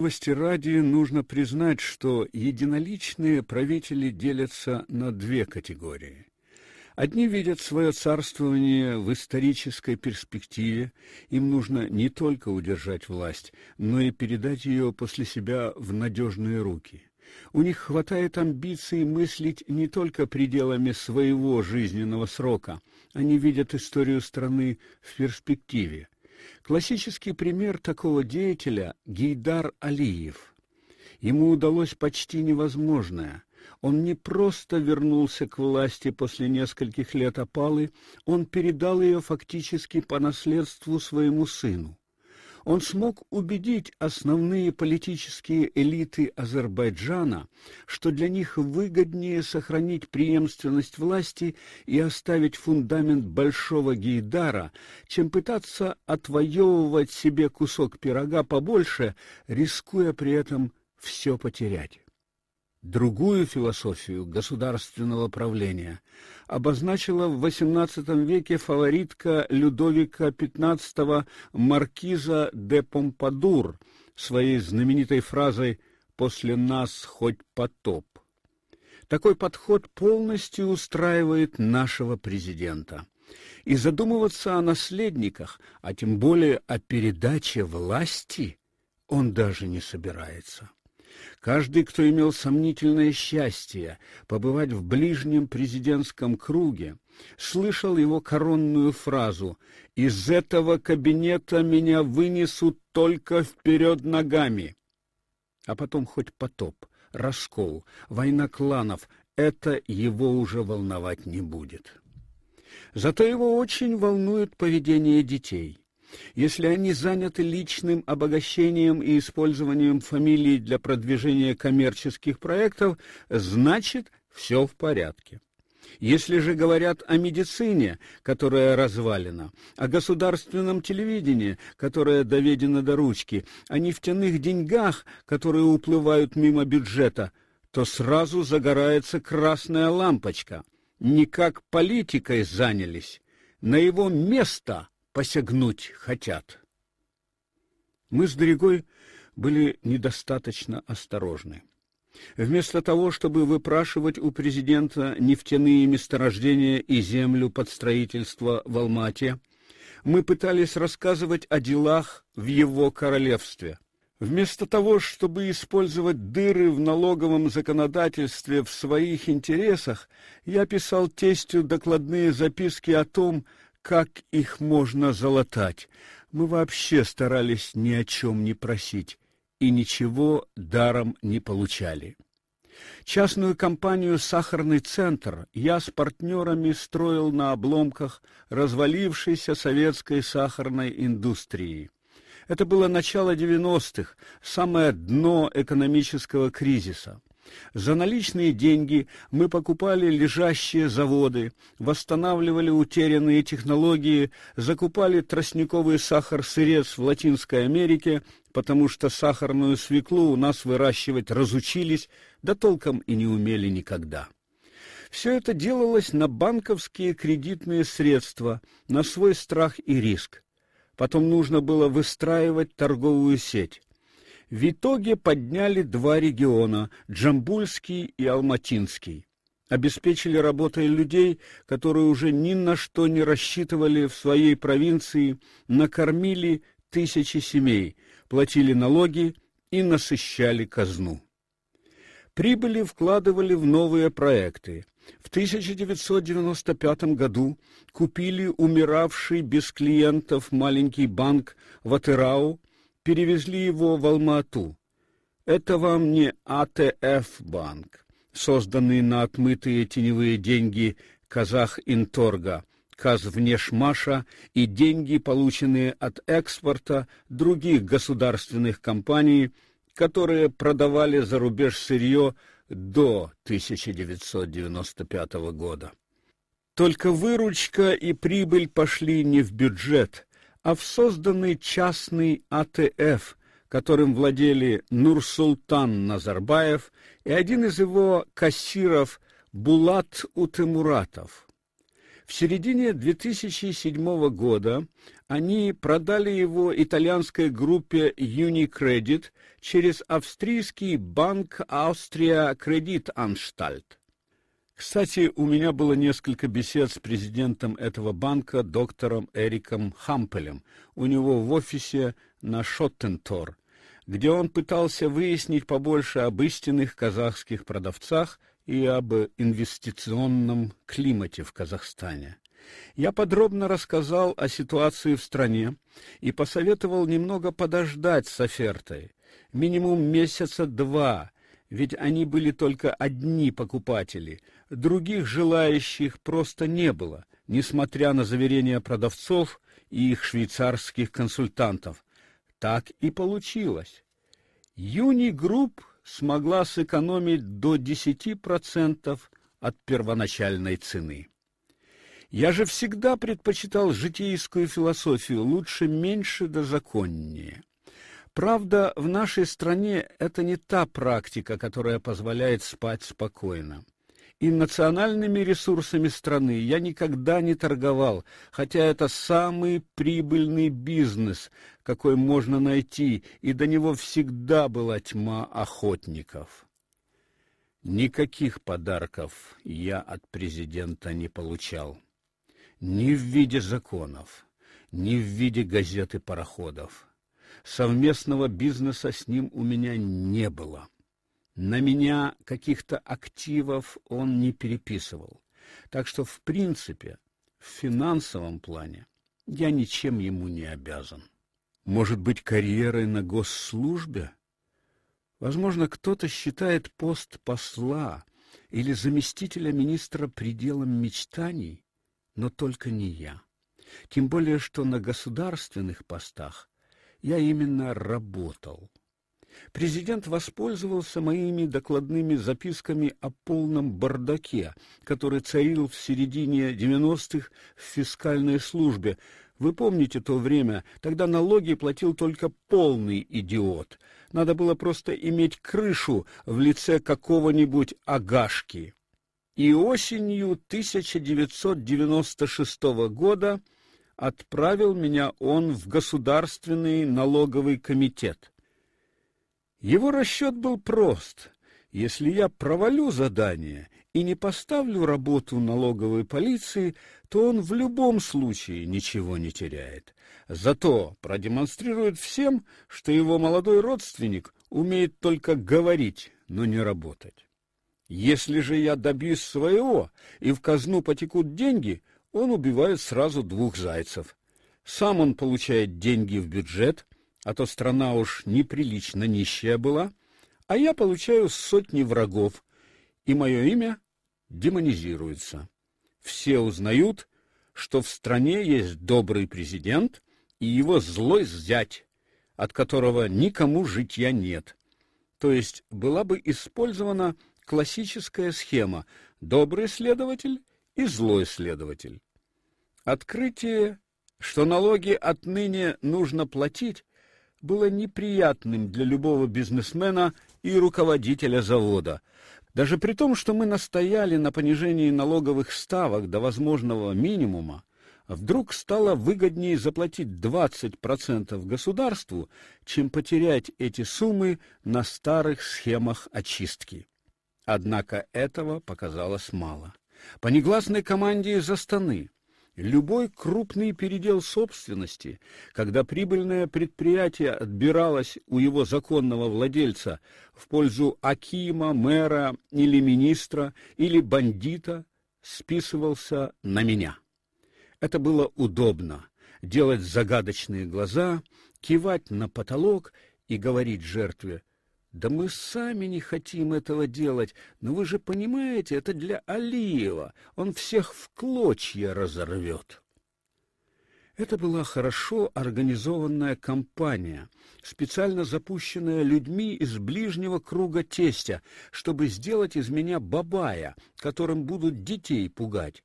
Справедливости ради нужно признать, что единоличные правители делятся на две категории. Одни видят свое царствование в исторической перспективе, им нужно не только удержать власть, но и передать ее после себя в надежные руки. У них хватает амбиций мыслить не только пределами своего жизненного срока, они видят историю страны в перспективе. Классический пример такого деятеля Гейдар Алиев. Ему удалось почти невозможное. Он не просто вернулся к власти после нескольких лет опалы, он передал ее фактически по наследству своему сыну он смог убедить основные политические элиты Азербайджана, что для них выгоднее сохранить преемственность власти и оставить фундамент большого Гейдара, чем пытаться отвоевывать себе кусок пирога побольше, рискуя при этом все потерять. Другую философию государственного правления обозначила в XVIII веке фаворитка Людовика XV маркиза де Помпадур своей знаменитой фразой «После нас хоть потоп». Такой подход полностью устраивает нашего президента. И задумываться о наследниках, а тем более о передаче власти, он даже не собирается. Каждый, кто имел сомнительное счастье побывать в ближнем президентском круге, слышал его коронную фразу «Из этого кабинета меня вынесут только вперед ногами». А потом хоть потоп, раскол, война кланов — это его уже волновать не будет. Зато его очень волнует поведение детей. Если они заняты личным обогащением и использованием фамилий для продвижения коммерческих проектов, значит, все в порядке. Если же говорят о медицине, которая развалена, о государственном телевидении, которое доведено до ручки, о нефтяных деньгах, которые уплывают мимо бюджета, то сразу загорается красная лампочка. Никак политикой занялись. На его место посягнуть хотят. Мы с Дорогой были недостаточно осторожны. Вместо того, чтобы выпрашивать у президента нефтяные месторождения и землю под строительство в Алмате, мы пытались рассказывать о делах в его королевстве. Вместо того, чтобы использовать дыры в налоговом законодательстве в своих интересах, я писал тестю докладные записки о том, как их можно залатать. Мы вообще старались ни о чем не просить и ничего даром не получали. Частную компанию Сахарный центр я с партнерами строил на обломках развалившейся советской сахарной индустрии. Это было начало 90-х, самое дно экономического кризиса. За наличные деньги мы покупали лежащие заводы, восстанавливали утерянные технологии, закупали тростниковый сахар-сырец в Латинской Америке, потому что сахарную свеклу у нас выращивать разучились, да толком и не умели никогда. Все это делалось на банковские кредитные средства, на свой страх и риск. Потом нужно было выстраивать торговую сеть. В итоге подняли два региона Джамбульский и Алматинский. Обеспечили работой людей, которые уже ни на что не рассчитывали в своей провинции, накормили тысячи семей, платили налоги и насыщали казну. Прибыли вкладывали в новые проекты. В 1995 году купили умиравший без клиентов маленький банк в Атырау перевезли его в Алма-Ату. Это вам не АТФ-банк, созданный на отмытые теневые деньги Казах-Инторга, Казвнешмаша и деньги, полученные от экспорта других государственных компаний, которые продавали за рубеж сырье до 1995 года. Только выручка и прибыль пошли не в бюджет, а в созданный частный АТФ, которым владели Нурсултан Назарбаев и один из его кассиров Булат Утемуратов. В середине 2007 года они продали его итальянской группе Unicredit через австрийский банк Austria Kreditanstalt. Кстати, у меня было несколько бесед с президентом этого банка, доктором Эриком Хампелем, у него в офисе на Шоттентор, где он пытался выяснить побольше об истинных казахских продавцах и об инвестиционном климате в Казахстане. Я подробно рассказал о ситуации в стране и посоветовал немного подождать с офертой, минимум месяца два, ведь они были только одни покупатели, других желающих просто не было, несмотря на заверения продавцов и их швейцарских консультантов. Так и получилось. Юни Групп смогла сэкономить до 10% от первоначальной цены. Я же всегда предпочитал житейскую философию, лучше меньше да законнее. Правда, в нашей стране это не та практика, которая позволяет спать спокойно. И национальными ресурсами страны я никогда не торговал, хотя это самый прибыльный бизнес, какой можно найти, и до него всегда была тьма охотников. Никаких подарков я от президента не получал. Ни в виде законов, ни в виде газет и пароходов. Совместного бизнеса с ним у меня не было. На меня каких-то активов он не переписывал. Так что, в принципе, в финансовом плане я ничем ему не обязан. Может быть, карьерой на госслужбе? Возможно, кто-то считает пост посла или заместителя министра пределом мечтаний, но только не я. Тем более, что на государственных постах я именно работал. Президент воспользовался моими докладными записками о полном бардаке, который царил в середине 90-х в фискальной службе. Вы помните то время, тогда налоги платил только полный идиот. Надо было просто иметь крышу в лице какого-нибудь агашки и осенью 1996 года отправил меня он в Государственный налоговый комитет. Его расчет был прост. Если я провалю задание и не поставлю работу налоговой полиции, то он в любом случае ничего не теряет. Зато продемонстрирует всем, что его молодой родственник умеет только говорить, но не работать. Если же я добьюсь своего и в казну потекут деньги, он убивает сразу двух зайцев. Сам он получает деньги в бюджет, а то страна уж неприлично нищая была, а я получаю сотни врагов, и мое имя демонизируется. Все узнают, что в стране есть добрый президент и его злой зять, от которого никому житья нет. То есть была бы использована классическая схема: добрый следователь и злой следователь. Открытие, что налоги отныне нужно платить, было неприятным для любого бизнесмена и руководителя завода. Даже при том, что мы настояли на понижении налоговых ставок до возможного минимума, вдруг стало выгоднее заплатить 20% государству, чем потерять эти суммы на старых схемах очистки. Однако этого показалось мало. По негласной команде из Астаны любой крупный передел собственности, когда прибыльное предприятие отбиралось у его законного владельца в пользу акима, мэра или министра или бандита, списывался на меня. Это было удобно делать загадочные глаза, кивать на потолок и говорить жертве: да мы сами не хотим этого делать, но вы же понимаете, это для Алиева. Он всех в клочья разорвет. Это была хорошо организованная кампания, специально запущенная людьми из ближнего круга тестя, чтобы сделать из меня бабая, которым будут детей пугать.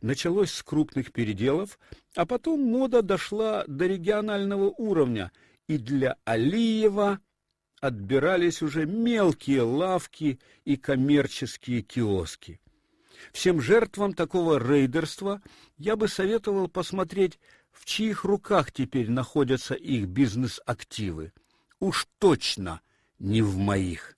Началось с крупных переделов, а потом мода дошла до регионального уровня, и для Алиева отбирались уже мелкие лавки и коммерческие киоски. Всем жертвам такого рейдерства я бы советовал посмотреть, в чьих руках теперь находятся их бизнес-активы. Уж точно не в моих.